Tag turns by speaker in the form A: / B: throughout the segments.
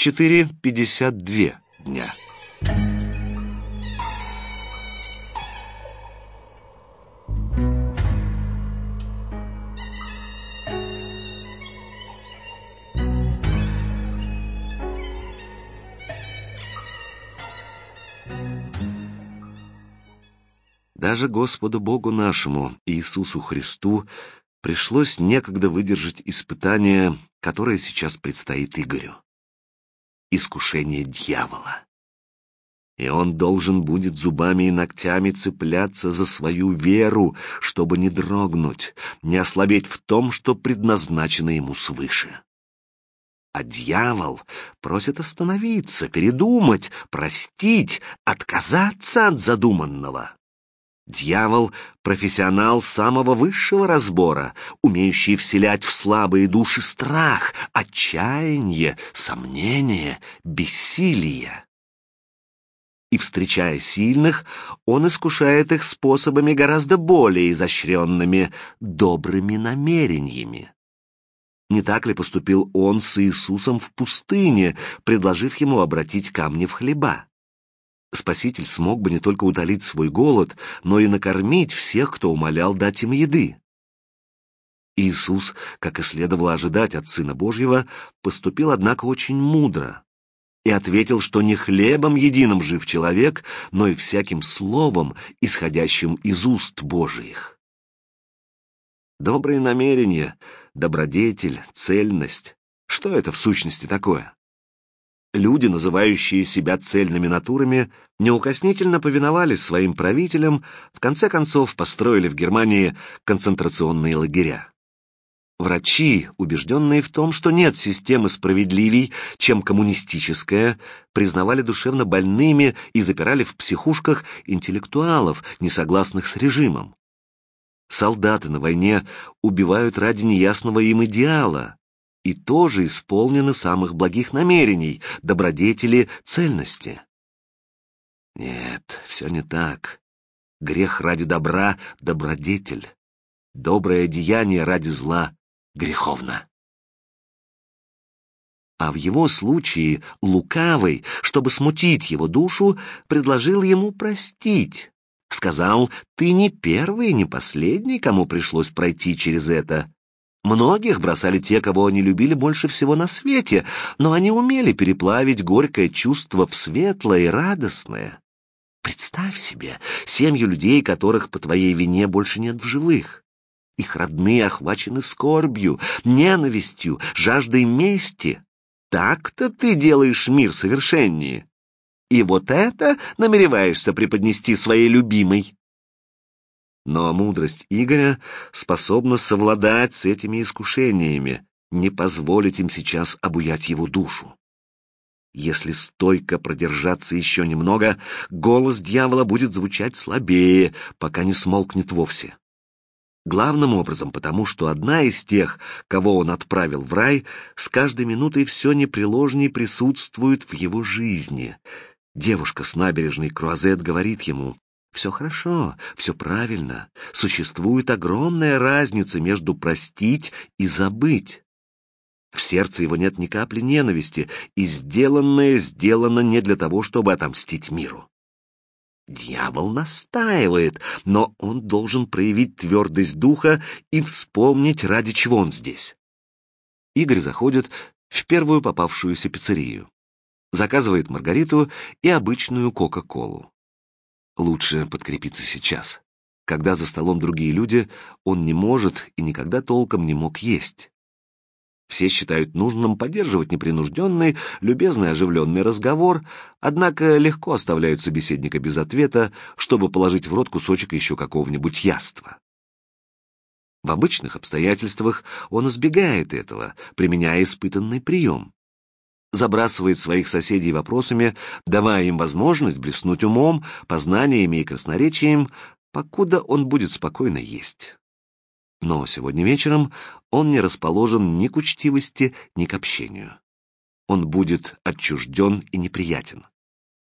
A: 4.52 дня. Даже Господу Богу нашему, Иисусу Христу, пришлось некогда выдержать испытание, которое сейчас предстоит Игорю. Искушение дьявола. И он должен будет зубами и ногтями цепляться за свою веру, чтобы не дрогнуть, не ослабеть в том, что предназначено ему свыше. А дьявол просит остановиться, передумать, простить, отказаться от задуманного. Дьявол — профессионал самого высшего разбора, умеющий вселять в слабые души страх, отчаяние, сомнение, бессилие. И, встречая сильных, он искушает их способами гораздо более изощренными, добрыми намерениями. Не так ли поступил он с Иисусом в пустыне, предложив ему обратить камни в хлеба? Спаситель смог бы не только утолить свой голод, но и накормить всех, кто умолял дать им еды. Иисус, как и следовало ожидать от Сына Божьего, поступил, однако, очень мудро и ответил, что не хлебом единым жив человек, но и всяким словом, исходящим из уст Божиих. Добрые намерения, добродетель, цельность — что это в сущности такое? Люди, называющие себя цельными натурами, неукоснительно повиновались своим правителям, в конце концов построили в Германии концентрационные лагеря. Врачи, убежденные в том, что нет системы справедливей, чем коммунистическая, признавали душевно больными и запирали в психушках интеллектуалов, несогласных с режимом. Солдаты на войне убивают ради неясного им идеала, и тоже исполнены самых благих намерений, добродетели, цельности. Нет, все не так. Грех ради добра — добродетель. Доброе деяние ради зла — греховно. А в его случае лукавый, чтобы смутить его душу, предложил ему простить. Сказал, ты не первый, не последний, кому пришлось пройти через это. Многих бросали те, кого они любили больше всего на свете, но они умели переплавить горькое чувство в светлое и радостное. Представь себе семью людей, которых по твоей вине больше нет в живых. Их родные охвачены скорбью, ненавистью, жаждой мести. Так-то ты делаешь мир совершеннее. И вот это намереваешься преподнести своей любимой. Но мудрость Игоря способна совладать с этими искушениями, не позволить им сейчас обуять его душу. Если стойко продержаться еще немного, голос дьявола будет звучать слабее, пока не смолкнет вовсе. Главным образом потому, что одна из тех, кого он отправил в рай, с каждой минутой все непреложнее присутствует в его жизни. Девушка с набережной Круазет говорит ему, все хорошо, все правильно. Существует огромная разница между простить и забыть. В сердце его нет ни капли ненависти, и сделанное сделано не для того, чтобы отомстить миру. Дьявол настаивает, но он должен проявить твердость духа и вспомнить, ради чего он здесь. Игорь заходит в первую попавшуюся пиццерию. Заказывает Маргариту и обычную Кока-Колу. Лучше подкрепиться сейчас. Когда за столом другие люди, он не может и никогда толком не мог есть. Все считают нужным поддерживать непринужденный, любезный, оживленный разговор, однако легко оставляют собеседника без ответа, чтобы положить в рот кусочек еще какого-нибудь яства. В обычных обстоятельствах он избегает этого, применяя испытанный прием забрасывает своих соседей вопросами, давая им возможность блеснуть умом, познаниями и красноречием, покуда он будет спокойно есть. Но сегодня вечером он не расположен ни к учтивости, ни к общению. Он будет отчужден и неприятен.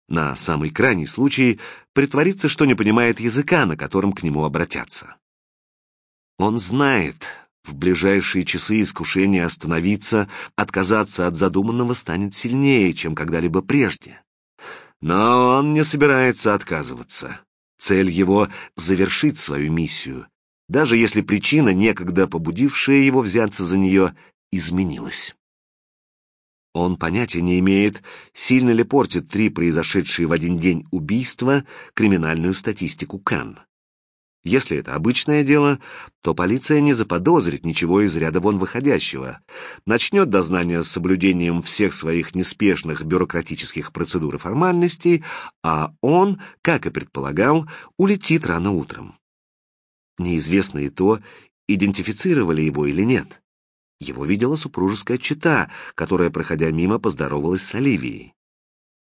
A: На самый крайний случай притворится, что не понимает языка, на котором к нему обратятся. Он знает, В ближайшие часы искушение остановиться, отказаться от задуманного станет сильнее, чем когда-либо прежде. Но он не собирается отказываться. Цель его — завершить свою миссию, даже если причина, некогда побудившая его взяться за нее, изменилась. Он понятия не имеет, сильно ли портит три произошедшие в один день убийства криминальную статистику Кан. Если это обычное дело, то полиция не заподозрит ничего из ряда вон выходящего, начнет дознание с соблюдением всех своих неспешных бюрократических процедур и формальностей, а он, как и предполагал, улетит рано утром. Неизвестно и то, идентифицировали его или нет. Его видела супружеская чета, которая, проходя мимо, поздоровалась с Оливией.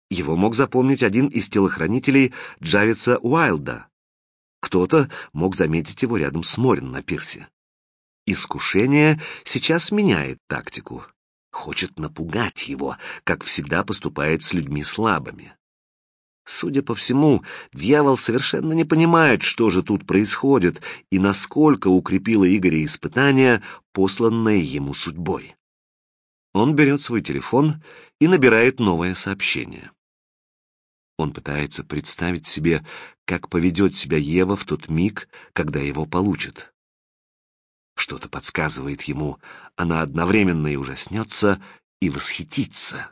A: Его мог запомнить один из телохранителей Джавица Уайлда, кто-то мог заметить его рядом с Морин на пирсе. Искушение сейчас меняет тактику. Хочет напугать его, как всегда поступает с людьми слабыми. Судя по всему, дьявол совершенно не понимает, что же тут происходит и насколько укрепило Игоря испытание, посланное ему судьбой. Он берет свой телефон и набирает новое сообщение. Он пытается представить себе, как поведет себя Ева в тот миг, когда его получит. Что-то подсказывает ему, она одновременно и ужаснется, и восхитится.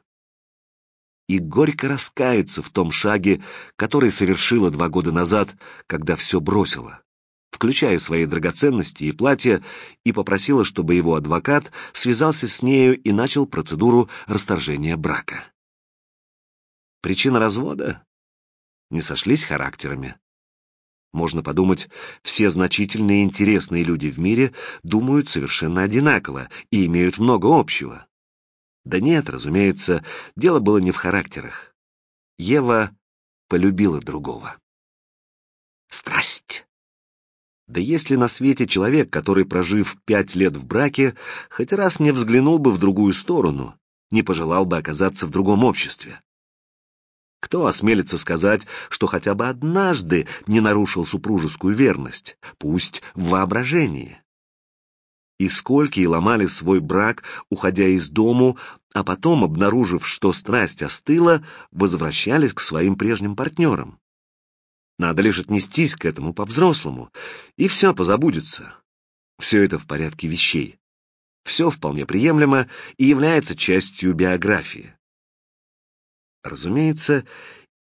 A: И горько раскается в том шаге, который совершила два года назад, когда все бросила, включая свои драгоценности и платье, и попросила, чтобы его адвокат связался с нею и начал процедуру расторжения брака. Причина развода? Не сошлись характерами. Можно подумать, все значительные и интересные люди в мире думают совершенно одинаково и имеют много общего. Да нет, разумеется, дело было не в характерах. Ева полюбила другого. Страсть. Да есть ли на свете человек, который, прожив пять лет в браке, хоть раз не взглянул бы в другую сторону, не пожелал бы оказаться в другом обществе? Кто осмелится сказать, что хотя бы однажды не нарушил супружескую верность, пусть в воображении? И сколькие ломали свой брак, уходя из дому, а потом, обнаружив, что страсть остыла, возвращались к своим прежним партнерам. Надо лишь отнестись к этому по-взрослому, и все позабудется. Все это в порядке вещей. Все вполне приемлемо и является частью биографии. Разумеется,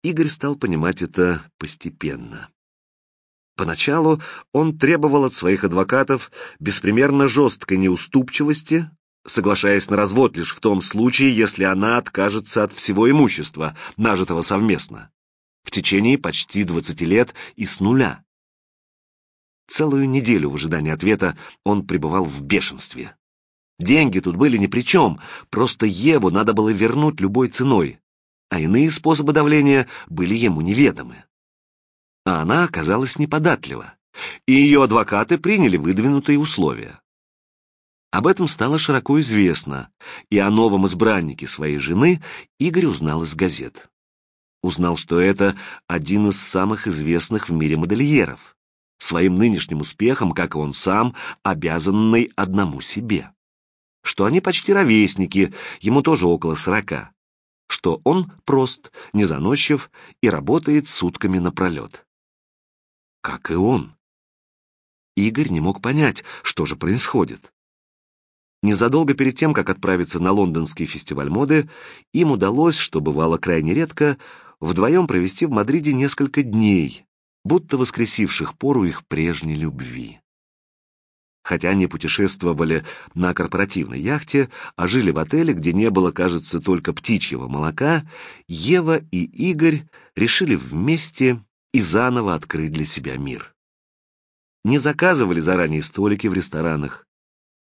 A: Игорь стал понимать это постепенно. Поначалу он требовал от своих адвокатов беспримерно жесткой неуступчивости, соглашаясь на развод лишь в том случае, если она откажется от всего имущества, нажитого совместно, в течение почти 20 лет и с нуля. Целую неделю в ожидании ответа он пребывал в бешенстве. Деньги тут были ни при чем, просто Еву надо было вернуть любой ценой, а иные способы давления были ему неведомы. А она оказалась неподатлива, и ее адвокаты приняли выдвинутые условия. Об этом стало широко известно, и о новом избраннике своей жены Игорь узнал из газет. Узнал, что это один из самых известных в мире модельеров, своим нынешним успехом, как и он сам, обязанный одному себе. Что они почти ровесники, ему тоже около сорока что он прост, незаносчив и работает сутками напролет. Как и он. Игорь не мог понять, что же происходит. Незадолго перед тем, как отправиться на лондонский фестиваль моды, им удалось, что бывало крайне редко, вдвоем провести в Мадриде несколько дней, будто воскресивших пору их прежней любви. Хотя они путешествовали на корпоративной яхте, а жили в отеле, где не было, кажется, только птичьего молока, Ева и Игорь решили вместе и заново открыть для себя мир. Не заказывали заранее столики в ресторанах,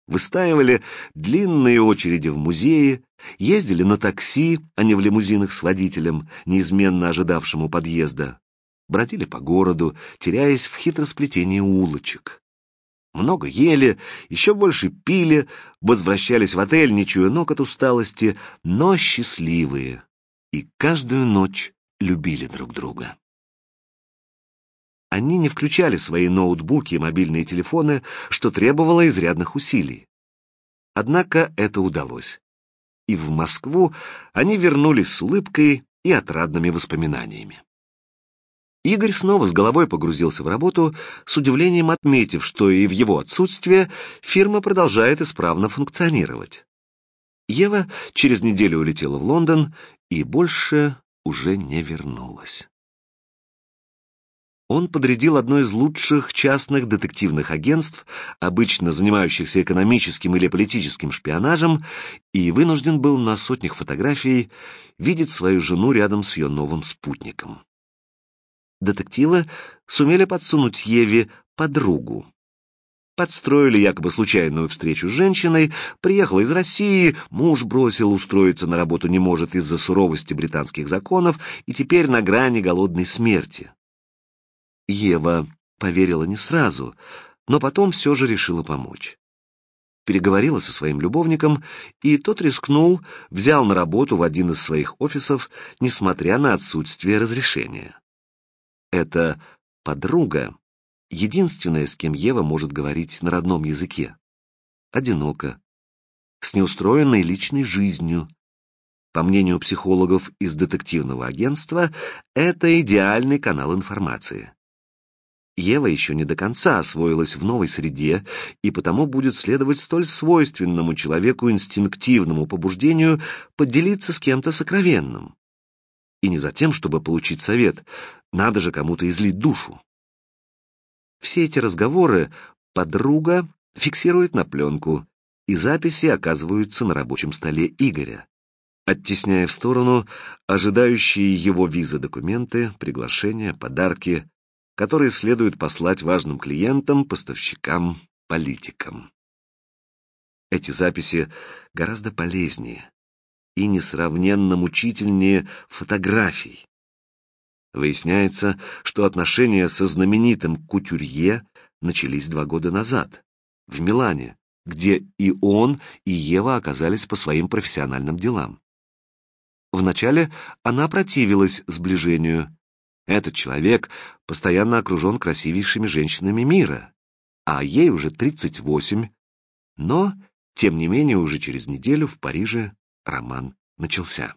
A: выстаивали длинные очереди в музее, ездили на такси, а не в лимузинах с водителем, неизменно ожидавшим у подъезда, бродили по городу, теряясь в хитросплетении улочек много ели, еще больше пили, возвращались в отель, не чуя ног от усталости, но счастливые, и каждую ночь любили друг друга. они не включали свои ноутбуки и мобильные телефоны, что требовало изрядных усилий. Однако это удалось. И в Москву они вернулись с улыбкой и отрадными воспоминаниями. Игорь снова с головой погрузился в работу, с удивлением отметив, что и в его отсутствие фирма продолжает исправно функционировать. Ева через неделю улетела в Лондон и больше уже не вернулась. Он подрядил одно из лучших частных детективных агентств, обычно занимающихся экономическим или политическим шпионажем, и вынужден был на сотнях фотографий видеть свою жену рядом с ее новым спутником детективы сумели подсунуть Еве подругу. Подстроили якобы случайную встречу с женщиной, приехала из России, муж бросил, устроиться на работу не может из-за суровости британских законов и теперь на грани голодной смерти. Ева поверила не сразу, но потом все же решила помочь. Переговорила со своим любовником, и тот рискнул, взял на работу в один из своих офисов, несмотря на отсутствие разрешения. Это подруга, единственная, с кем Ева может говорить на родном языке. Одиноко, с неустроенной личной жизнью. По мнению психологов из детективного агентства, это идеальный канал информации. Ева еще не до конца освоилась в новой среде и потому будет следовать столь свойственному человеку инстинктивному побуждению поделиться с кем-то сокровенным. И не за тем, чтобы получить совет. Надо же кому-то излить душу. Все эти разговоры подруга фиксирует на пленку, и записи оказываются на рабочем столе Игоря, оттесняя в сторону ожидающие его визы документы, приглашения, подарки, которые следует послать важным клиентам, поставщикам, политикам. Эти записи гораздо полезнее, и несравненно мучительнее фотографий. Выясняется, что отношения со знаменитым кутюрье начались два года назад, в Милане, где и он, и Ева оказались по своим профессиональным делам. Вначале она противилась сближению. Этот человек постоянно окружен красивейшими женщинами мира, а ей уже 38, но, тем не менее, уже через неделю в Париже роман начался.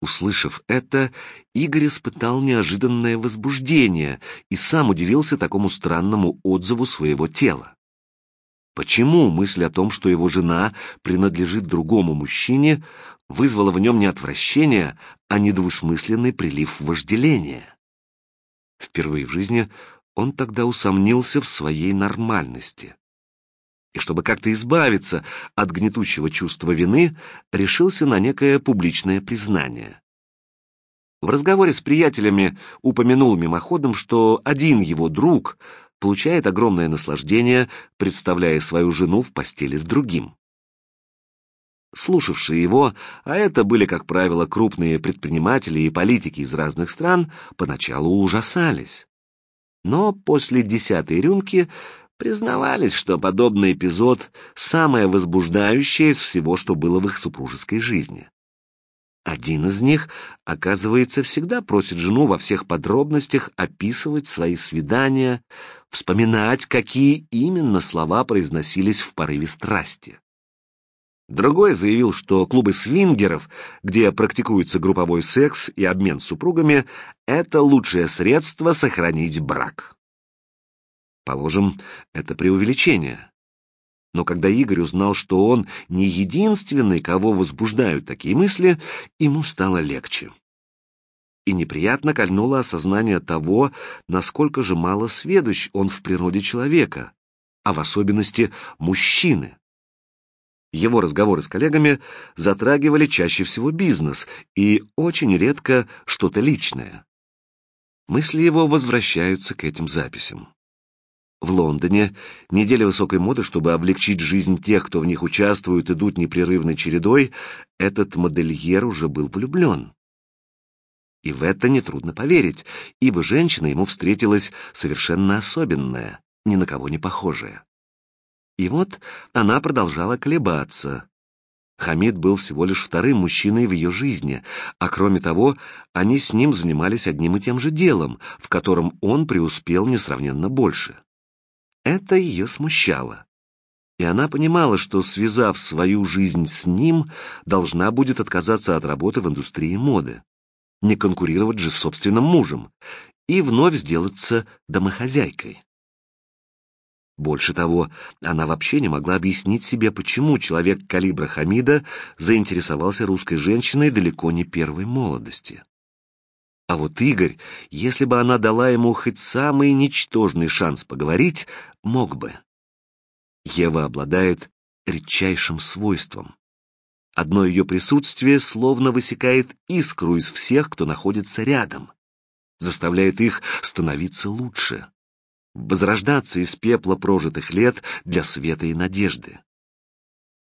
A: Услышав это, Игорь испытал неожиданное возбуждение и сам удивился такому странному отзыву своего тела. Почему мысль о том, что его жена принадлежит другому мужчине, вызвала в нем не отвращение, а недвусмысленный прилив вожделения? Впервые в жизни он тогда усомнился в своей нормальности и чтобы как-то избавиться от гнетущего чувства вины, решился на некое публичное признание. В разговоре с приятелями упомянул мимоходом, что один его друг получает огромное наслаждение, представляя свою жену в постели с другим. Слушавшие его, а это были, как правило, крупные предприниматели и политики из разных стран, поначалу ужасались. Но после десятой рюмки признавались, что подобный эпизод — самое возбуждающее из всего, что было в их супружеской жизни. Один из них, оказывается, всегда просит жену во всех подробностях описывать свои свидания, вспоминать, какие именно слова произносились в порыве страсти. Другой заявил, что клубы свингеров, где практикуется групповой секс и обмен супругами, это лучшее средство сохранить брак. Положим, это преувеличение. Но когда Игорь узнал, что он не единственный, кого возбуждают такие мысли, ему стало легче. И неприятно кольнуло осознание того, насколько же мало сведущ он в природе человека, а в особенности мужчины. Его разговоры с коллегами затрагивали чаще всего бизнес и очень редко что-то личное. Мысли его возвращаются к этим записям. В Лондоне недели высокой моды, чтобы облегчить жизнь тех, кто в них участвует, идут непрерывной чередой, этот модельер уже был влюблен. И в это нетрудно поверить, ибо женщина ему встретилась совершенно особенная, ни на кого не похожая. И вот она продолжала колебаться. Хамид был всего лишь вторым мужчиной в ее жизни, а кроме того, они с ним занимались одним и тем же делом, в котором он преуспел несравненно больше. Это ее смущало. И она понимала, что, связав свою жизнь с ним, должна будет отказаться от работы в индустрии моды, не конкурировать же с собственным мужем, и вновь сделаться домохозяйкой. Больше того, она вообще не могла объяснить себе, почему человек калибра Хамида заинтересовался русской женщиной далеко не первой молодости. А вот Игорь, если бы она дала ему хоть самый ничтожный шанс поговорить, мог бы. Ева обладает редчайшим свойством. Одно ее присутствие словно высекает искру из всех, кто находится рядом, заставляет их становиться лучше возрождаться из пепла прожитых лет для света и надежды.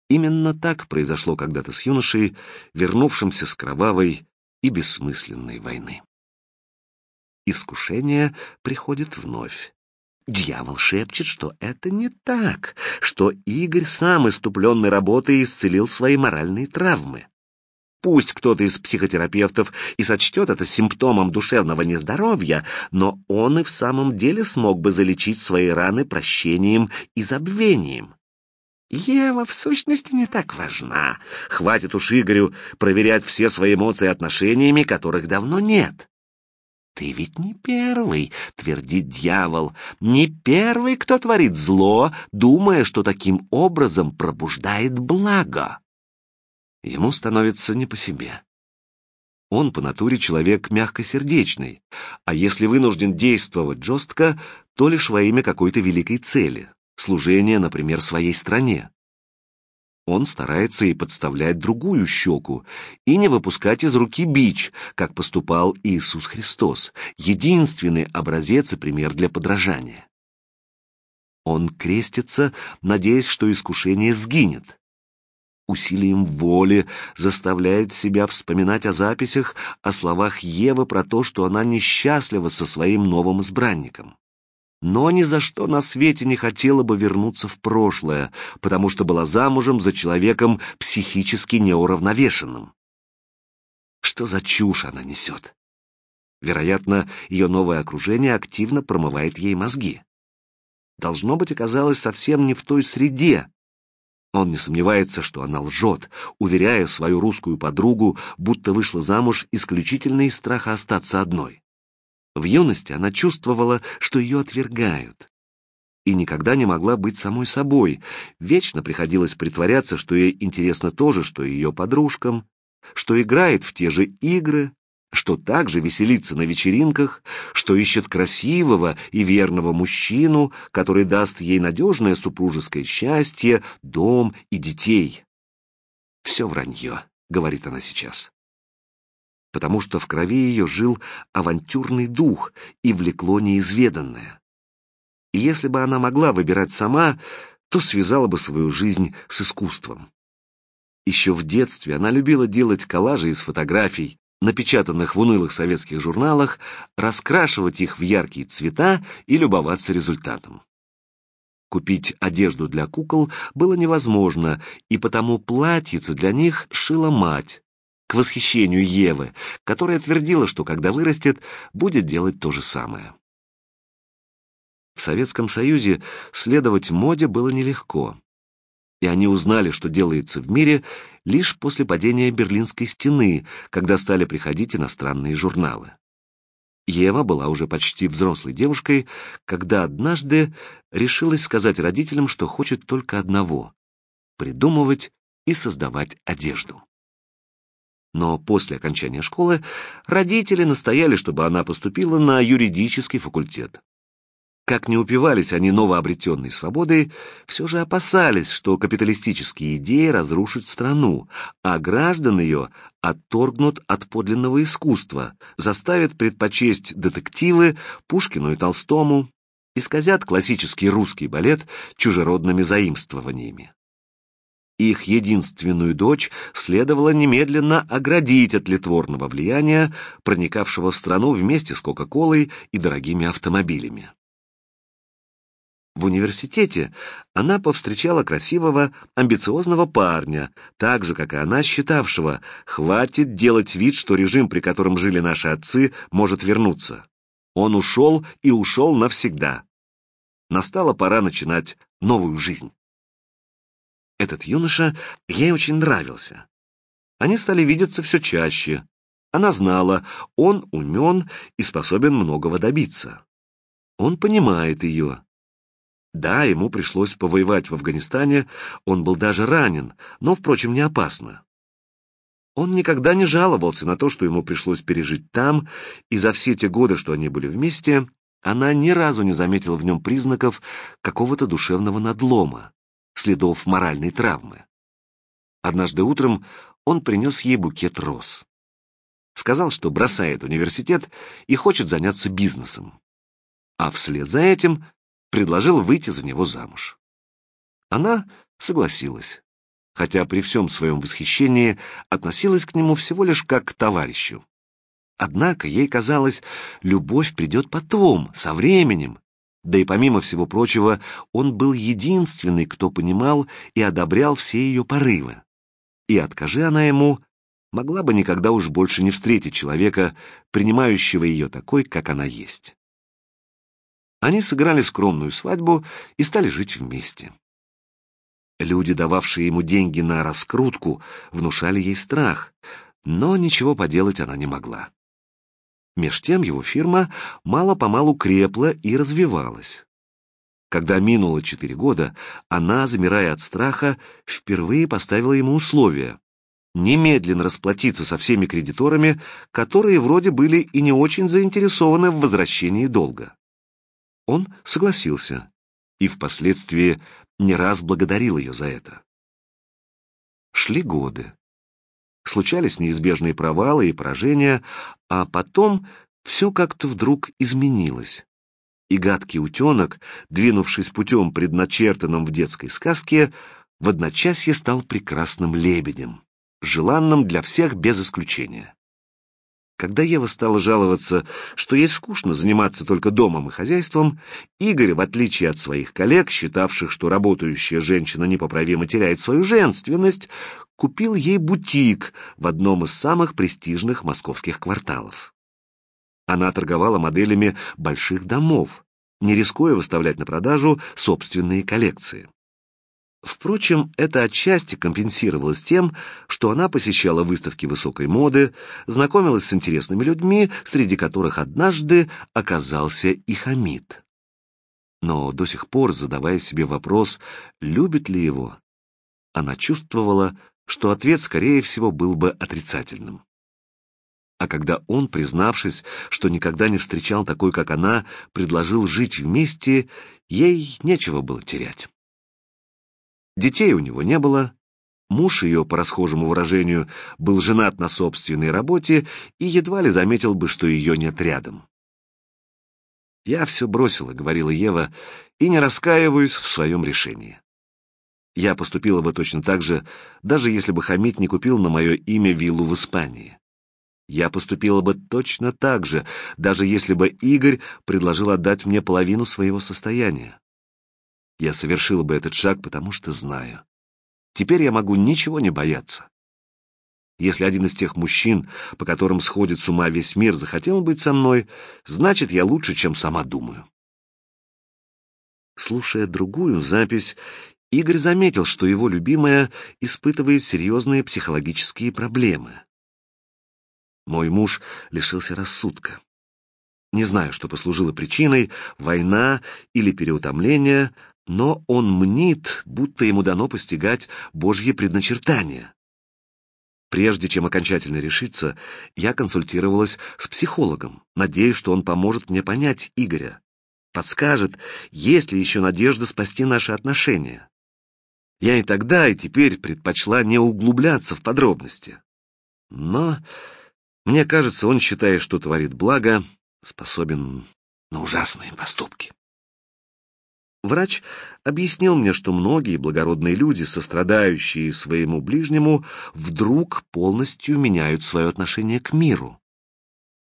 A: Именно так произошло когда-то с юношей, вернувшимся с кровавой и бессмысленной войны. Искушение приходит вновь. Дьявол шепчет, что это не так, что Игорь сам иступленной работой исцелил свои моральные травмы. Пусть кто-то из психотерапевтов и сочтет это симптомом душевного нездоровья, но он и в самом деле смог бы залечить свои раны прощением и забвением. Ева в сущности не так важна. Хватит уж Игорю проверять все свои эмоции отношениями, которых давно нет. «Ты ведь не первый», — твердит дьявол, — «не первый, кто творит зло, думая, что таким образом пробуждает благо» ему становится не по себе. Он по натуре человек мягкосердечный, а если вынужден действовать жестко, то лишь во имя какой-то великой цели, служения, например, своей стране. Он старается и подставлять другую щеку, и не выпускать из руки бич, как поступал Иисус Христос, единственный образец и пример для подражания. Он крестится, надеясь, что искушение сгинет, усилием воли заставляет себя вспоминать о записях, о словах Евы про то, что она несчастлива со своим новым избранником. Но ни за что на свете не хотела бы вернуться в прошлое, потому что была замужем за человеком психически неуравновешенным. Что за чушь она несет? Вероятно, ее новое окружение активно промывает ей мозги. Должно быть, оказалось совсем не в той среде, он не сомневается, что она лжет, уверяя свою русскую подругу, будто вышла замуж исключительно из страха остаться одной. В юности она чувствовала, что ее отвергают, и никогда не могла быть самой собой. Вечно приходилось притворяться, что ей интересно то же, что и ее подружкам, что играет в те же игры, что также веселится на вечеринках, что ищет красивого и верного мужчину, который даст ей надежное супружеское счастье, дом и детей. «Все вранье», — говорит она сейчас. Потому что в крови ее жил авантюрный дух и влекло неизведанное. И если бы она могла выбирать сама, то связала бы свою жизнь с искусством. Еще в детстве она любила делать коллажи из фотографий, напечатанных в унылых советских журналах, раскрашивать их в яркие цвета и любоваться результатом. Купить одежду для кукол было невозможно, и потому платьице для них шила мать, к восхищению Евы, которая твердила, что когда вырастет, будет делать то же самое. В Советском Союзе следовать моде было нелегко и они узнали, что делается в мире, лишь после падения Берлинской стены, когда стали приходить иностранные журналы. Ева была уже почти взрослой девушкой, когда однажды решилась сказать родителям, что хочет только одного — придумывать и создавать одежду. Но после окончания школы родители настояли, чтобы она поступила на юридический факультет. Как не упивались они новообретенной свободой, все же опасались, что капиталистические идеи разрушат страну, а граждан ее отторгнут от подлинного искусства, заставят предпочесть детективы Пушкину и Толстому, исказят классический русский балет чужеродными заимствованиями. Их единственную дочь следовало немедленно оградить от литворного влияния, проникавшего в страну вместе с Кока-Колой и дорогими автомобилями. В университете она повстречала красивого, амбициозного парня, так же, как и она, считавшего, хватит делать вид, что режим, при котором жили наши отцы, может вернуться. Он ушел и ушел навсегда. Настала пора начинать новую жизнь. Этот юноша ей очень нравился. Они стали видеться все чаще. Она знала, он умен и способен многого добиться. Он понимает ее да, ему пришлось повоевать в Афганистане, он был даже ранен, но, впрочем, не опасно. Он никогда не жаловался на то, что ему пришлось пережить там, и за все те годы, что они были вместе, она ни разу не заметила в нем признаков какого-то душевного надлома, следов моральной травмы. Однажды утром он принес ей букет роз. Сказал, что бросает университет и хочет заняться бизнесом. А вслед за этим предложил выйти за него замуж. Она согласилась, хотя при всем своем восхищении относилась к нему всего лишь как к товарищу. Однако ей казалось, любовь придет потом, со временем, да и помимо всего прочего, он был единственный, кто понимал и одобрял все ее порывы. И откажи она ему, могла бы никогда уж больше не встретить человека, принимающего ее такой, как она есть. Они сыграли скромную свадьбу и стали жить вместе. Люди, дававшие ему деньги на раскрутку, внушали ей страх, но ничего поделать она не могла. Меж тем его фирма мало-помалу крепла и развивалась. Когда минуло четыре года, она, замирая от страха, впервые поставила ему условия немедленно расплатиться со всеми кредиторами, которые вроде были и не очень заинтересованы в возвращении долга. Он согласился и впоследствии не раз благодарил ее за это. Шли годы. Случались неизбежные провалы и поражения, а потом все как-то вдруг изменилось. И гадкий утенок, двинувшись путем, предначертанным в детской сказке, в одночасье стал прекрасным лебедем, желанным для всех без исключения. Когда Ева стала жаловаться, что ей скучно заниматься только домом и хозяйством, Игорь, в отличие от своих коллег, считавших, что работающая женщина непоправимо теряет свою женственность, купил ей бутик в одном из самых престижных московских кварталов. Она торговала моделями больших домов, не рискуя выставлять на продажу собственные коллекции. Впрочем, это отчасти компенсировалось тем, что она посещала выставки высокой моды, знакомилась с интересными людьми, среди которых однажды оказался и Хамид. Но до сих пор, задавая себе вопрос, любит ли его, она чувствовала, что ответ, скорее всего, был бы отрицательным. А когда он, признавшись, что никогда не встречал такой, как она, предложил жить вместе, ей нечего было терять. Детей у него не было. Муж ее, по расхожему выражению, был женат на собственной работе и едва ли заметил бы, что ее нет рядом. «Я все бросила», — говорила Ева, — «и не раскаиваюсь в своем решении. Я поступила бы точно так же, даже если бы Хамид не купил на мое имя виллу в Испании. Я поступила бы точно так же, даже если бы Игорь предложил отдать мне половину своего состояния. Я совершила бы этот шаг, потому что знаю. Теперь я могу ничего не бояться. Если один из тех мужчин, по которым сходит с ума весь мир, захотел быть со мной, значит, я лучше, чем сама думаю. Слушая другую запись, Игорь заметил, что его любимая испытывает серьезные психологические проблемы. Мой муж лишился рассудка. Не знаю, что послужило причиной, война или переутомление, но он мнит, будто ему дано постигать Божье предначертание. Прежде чем окончательно решиться, я консультировалась с психологом, надеясь, что он поможет мне понять Игоря, подскажет, есть ли еще надежда спасти наши отношения. Я и тогда, и теперь предпочла не углубляться в подробности. Но, мне кажется, он, считая, что творит благо, способен на ужасные поступки. Врач объяснил мне, что многие благородные люди, сострадающие своему ближнему, вдруг полностью меняют свое отношение к миру.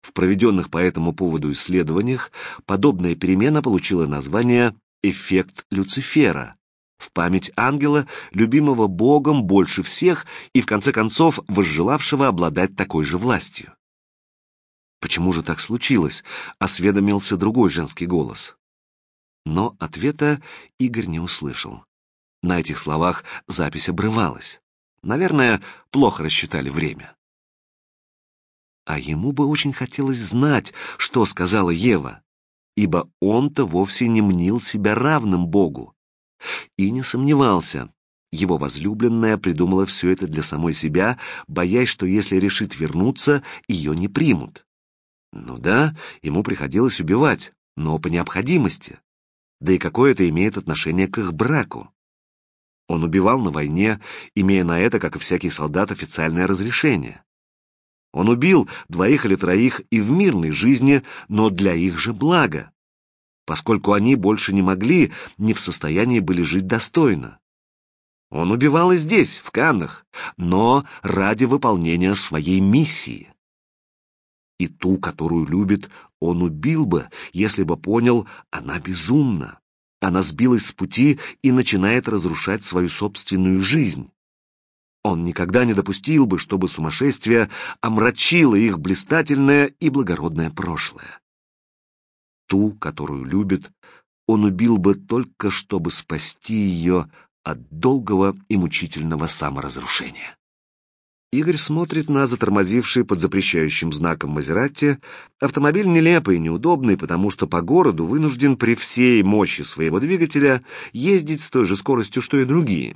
A: В проведенных по этому поводу исследованиях подобная перемена получила название эффект Люцифера, в память ангела, любимого Богом больше всех и, в конце концов, возжелавшего обладать такой же властью. «Почему же так случилось?» — осведомился другой женский голос. Но ответа Игорь не услышал. На этих словах запись обрывалась. Наверное, плохо рассчитали время. А ему бы очень хотелось знать, что сказала Ева, ибо он-то вовсе не мнил себя равным Богу. И не сомневался, его возлюбленная придумала все это для самой себя, боясь, что если решит вернуться, ее не примут. Ну да, ему приходилось убивать, но по необходимости. Да и какое это имеет отношение к их браку? Он убивал на войне, имея на это, как и всякий солдат, официальное разрешение. Он убил двоих или троих и в мирной жизни, но для их же блага, поскольку они больше не могли, не в состоянии были жить достойно. Он убивал и здесь, в Каннах, но ради выполнения своей миссии. И ту, которую любит, он убил бы, если бы понял, она безумна. Она сбилась с пути и начинает разрушать свою собственную жизнь. Он никогда не допустил бы, чтобы сумасшествие омрачило их блистательное и благородное прошлое. Ту, которую любит, он убил бы только, чтобы спасти ее от долгого и мучительного саморазрушения. Игорь смотрит на затормозивший под запрещающим знаком Мазератти. Автомобиль нелепый и неудобный, потому что по городу вынужден при всей мощи своего двигателя ездить с той же скоростью, что и другие.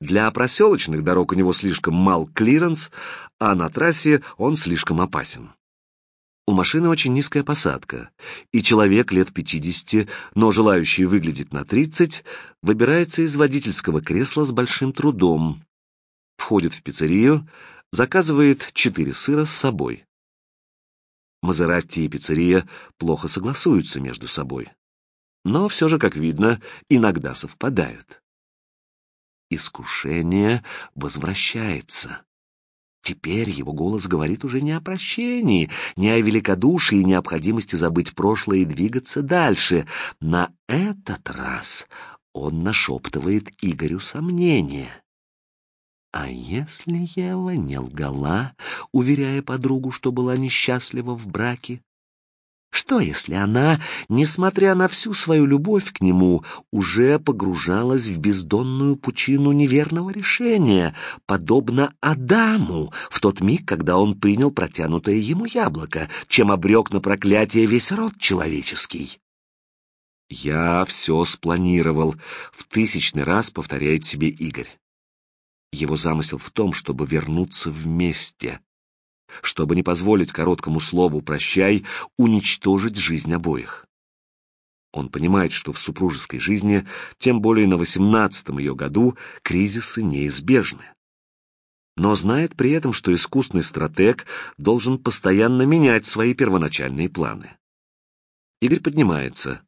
A: Для проселочных дорог у него слишком мал клиренс, а на трассе он слишком опасен. У машины очень низкая посадка, и человек лет 50, но желающий выглядеть на 30, выбирается из водительского кресла с большим трудом, входит в пиццерию, заказывает четыре сыра с собой. Мазератти и пиццерия плохо согласуются между собой, но все же, как видно, иногда совпадают. Искушение возвращается. Теперь его голос говорит уже не о прощении, не о великодушии и необходимости забыть прошлое и двигаться дальше. На этот раз он нашептывает Игорю сомнения. А если Ева не лгала, уверяя подругу, что была несчастлива в браке? Что, если она, несмотря на всю свою любовь к нему, уже погружалась в бездонную пучину неверного решения, подобно Адаму в тот миг, когда он принял протянутое ему яблоко, чем обрек на проклятие весь род человеческий? «Я все спланировал», — в тысячный раз повторяет себе Игорь. Его замысел в том, чтобы вернуться вместе, чтобы не позволить короткому слову «прощай» уничтожить жизнь обоих. Он понимает, что в супружеской жизни, тем более на восемнадцатом ее году, кризисы неизбежны. Но знает при этом, что искусный стратег должен постоянно менять свои первоначальные планы. Игорь поднимается,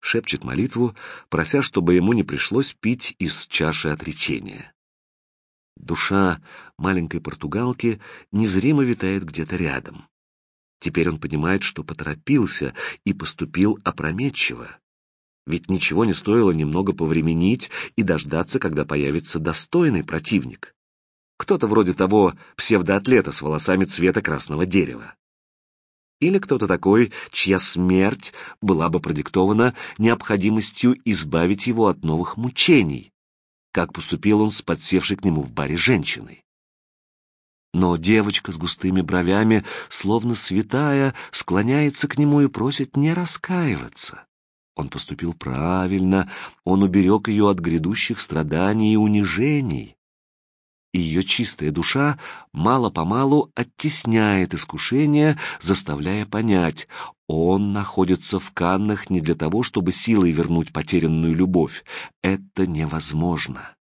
A: шепчет молитву, прося, чтобы ему не пришлось пить из чаши отречения. Душа маленькой португалки незримо витает где-то рядом. Теперь он понимает, что поторопился и поступил опрометчиво. Ведь ничего не стоило немного повременить и дождаться, когда появится достойный противник. Кто-то вроде того псевдоатлета с волосами цвета красного дерева. Или кто-то такой, чья смерть была бы продиктована необходимостью избавить его от новых мучений, как поступил он с подсевшей к нему в баре женщиной. Но девочка с густыми бровями, словно святая, склоняется к нему и просит не раскаиваться. Он поступил правильно, он уберег ее от грядущих страданий и унижений и ее чистая душа мало-помалу оттесняет искушение, заставляя понять, он находится в Каннах не для того, чтобы силой вернуть потерянную любовь. Это невозможно.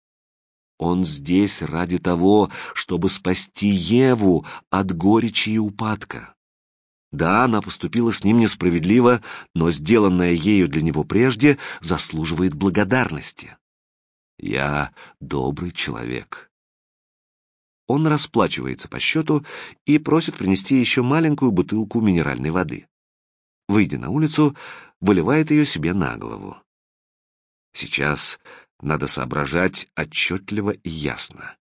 A: Он здесь ради того, чтобы спасти Еву от горечи и упадка. Да, она поступила с ним несправедливо, но сделанное ею для него прежде заслуживает благодарности. Я добрый человек. Он расплачивается по счету и просит принести еще маленькую бутылку минеральной воды. Выйдя на улицу, выливает ее себе на голову. Сейчас надо соображать отчетливо и ясно.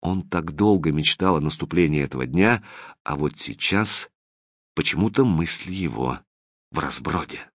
A: Он так долго мечтал о наступлении этого дня, а вот сейчас почему-то мысли его в разброде.